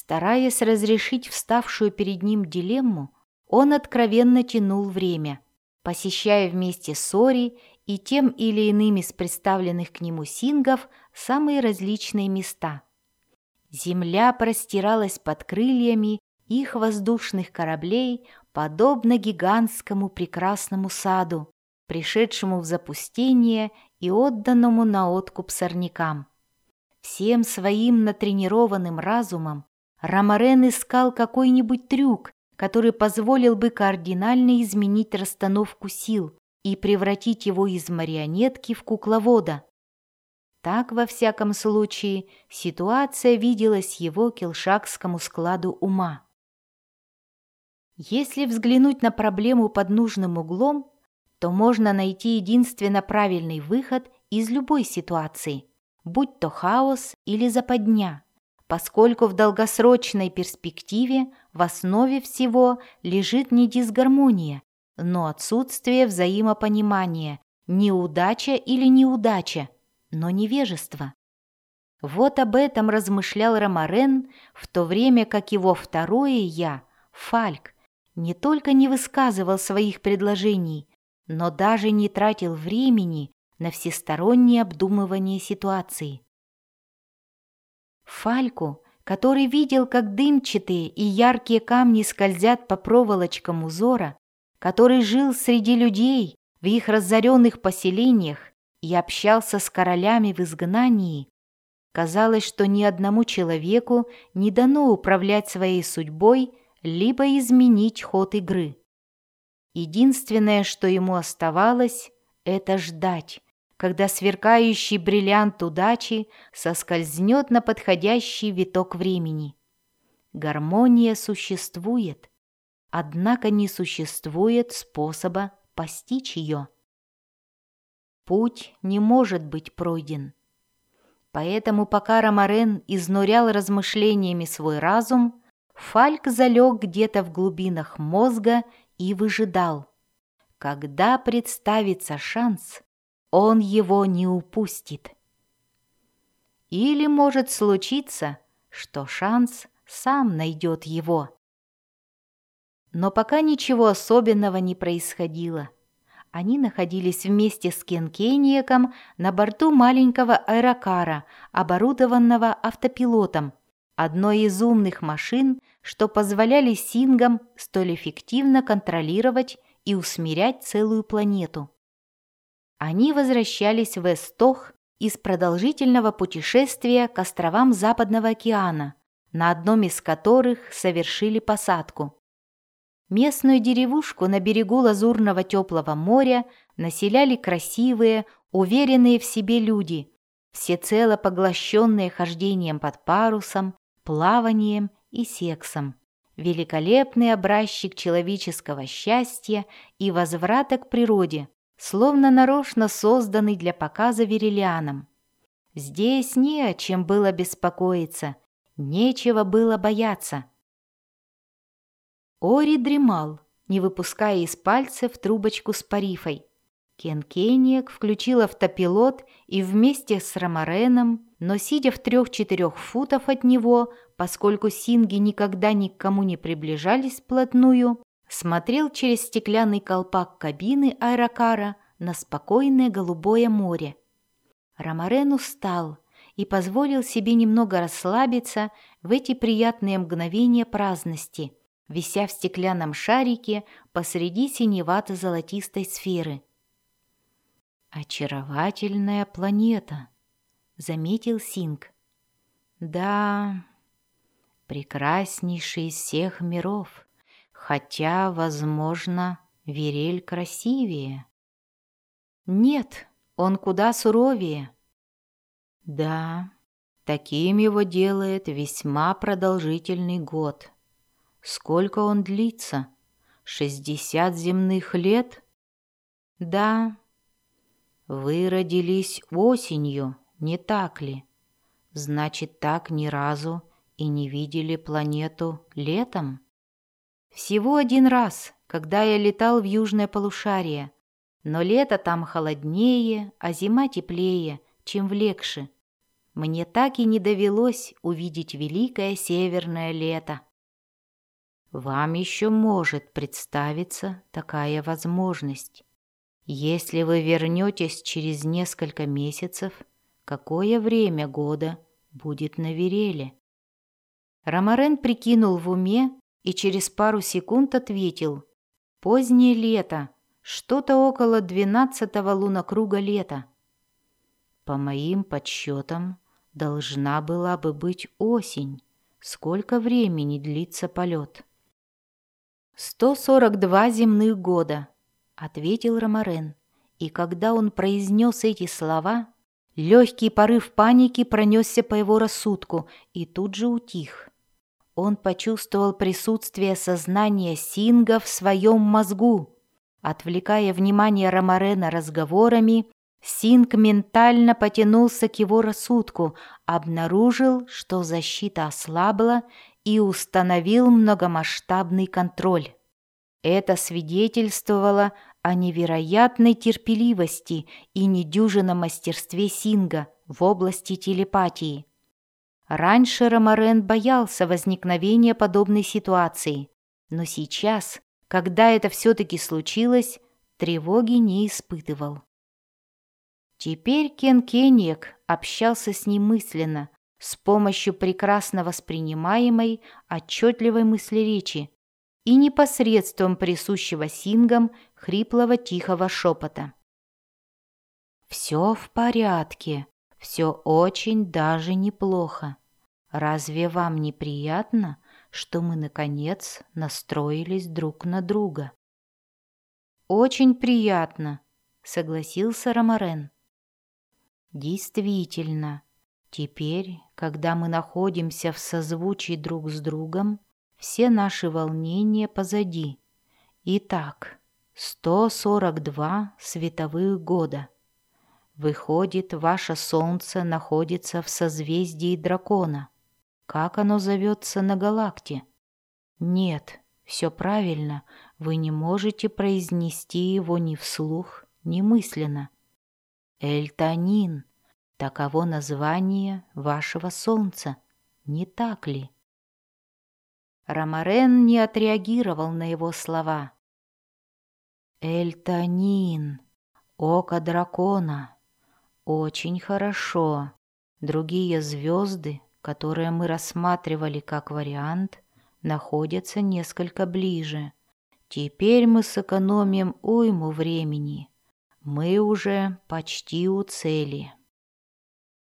Стараясь разрешить вставшую перед ним дилемму, он откровенно тянул время, посещая вместе с Ори и тем или иным из представленных к нему сингов самые различные места. Земля простиралась под крыльями их воздушных кораблей, подобно гигантскому прекрасному саду, пришедшему в запустение и отданному на откуп сорнякам. Всем своим натренированным разумом Ромарен искал какой-нибудь трюк, который позволил бы кардинально изменить расстановку сил и превратить его из марионетки в кукловода. Так, во всяком случае, ситуация виделась его келшакскому складу ума. Если взглянуть на проблему под нужным углом, то можно найти единственно правильный выход из любой ситуации, будь то хаос или западня, поскольку в долгосрочной перспективе в основе всего лежит не дисгармония, но отсутствие взаимопонимания, неудача или неудача, но невежество. Вот об этом размышлял Ромарен, в то время как его второе «я», Фальк, не только не высказывал своих предложений, но даже не тратил времени на всестороннее обдумывание ситуации. Фальку, который видел, как дымчатые и яркие камни скользят по проволочкам узора, который жил среди людей в их разоренных поселениях и общался с королями в изгнании, казалось, что ни одному человеку не дано управлять своей судьбой либо изменить ход игры. Единственное, что ему оставалось, это ждать, когда сверкающий бриллиант удачи соскользнет на подходящий виток времени. Гармония существует, однако не существует способа постичь ее. Путь не может быть пройден. Поэтому пока Ромарен изнурял размышлениями свой разум, Фальк залег где-то в глубинах мозга и выжидал. Когда представится шанс, он его не упустит. Или может случиться, что шанс сам найдет его. Но пока ничего особенного не происходило. Они находились вместе с Кенкениеком на борту маленького аэрокара, оборудованного автопилотом, одной из умных машин, что позволяли сингам столь эффективно контролировать и усмирять целую планету. Они возвращались в Эстох из продолжительного путешествия к островам Западного океана, на одном из которых совершили посадку. Местную деревушку на берегу лазурного теплого моря населяли красивые, уверенные в себе люди, всецело поглощенные хождением под парусом, плаванием и сексом. Великолепный образчик человеческого счастья и возврата к природе, словно нарочно созданный для показа верилианам. Здесь не о чем было беспокоиться, нечего было бояться. Ори дремал, не выпуская из пальцев трубочку с парифой. Кен Кенниек включил автопилот и вместе с Ромареном, но сидя в трех-четырех футов от него, поскольку синги никогда ни к кому не приближались вплотную, смотрел через стеклянный колпак кабины аэрокара на спокойное голубое море. Ромарен устал и позволил себе немного расслабиться в эти приятные мгновения праздности, вися в стеклянном шарике посреди синевато-золотистой сферы. «Очаровательная планета», — заметил Синг. «Да, прекраснейший из всех миров, хотя, возможно, Верель красивее». «Нет, он куда суровее». «Да, таким его делает весьма продолжительный год. Сколько он длится? Шестьдесят земных лет?» «Да, вы родились осенью, не так ли? Значит, так ни разу и не видели планету летом? Всего один раз, когда я летал в южное полушарие, но лето там холоднее, а зима теплее, чем в Лекше. мне так и не довелось увидеть великое северное лето. Вам еще может представиться такая возможность. Если вы вернетесь через несколько месяцев, какое время года будет на Вереле? Ромарен прикинул в уме и через пару секунд ответил. Позднее лето, что-то около двенадцатого лунокруга лета. По моим подсчетам, должна была бы быть осень. Сколько времени длится полет? «Сто сорок два земных года», — ответил Ромарен. И когда он произнес эти слова, легкий порыв паники пронесся по его рассудку и тут же утих. Он почувствовал присутствие сознания Синга в своем мозгу. Отвлекая внимание Ромарена разговорами, Синг ментально потянулся к его рассудку, обнаружил, что защита ослабла и установил многомасштабный контроль. Это свидетельствовало о невероятной терпеливости и недюжинном мастерстве Синга в области телепатии. Раньше Ромарен боялся возникновения подобной ситуации, но сейчас, когда это все-таки случилось, тревоги не испытывал. Теперь Кен Кеньек общался с ним мысленно, с помощью прекрасно воспринимаемой, отчетливой мысли-речи и непосредством присущего сингам хриплого тихого шепота. «Все в порядке, все очень даже неплохо. Разве вам не приятно, что мы, наконец, настроились друг на друга?» «Очень приятно», — согласился Ромарен. «Действительно, теперь, когда мы находимся в созвучии друг с другом, все наши волнения позади. Итак, 142 световых года. Выходит, ваше солнце находится в созвездии дракона. Как оно зовется на галакте? Нет, все правильно, вы не можете произнести его ни вслух, ни мысленно. Эльтанин, таково название вашего солнца, не так ли? Ромарен не отреагировал на его слова. Эльтанин, око дракона. Очень хорошо. Другие звезды которые мы рассматривали как вариант, находятся несколько ближе. Теперь мы сэкономим уйму времени. Мы уже почти у цели.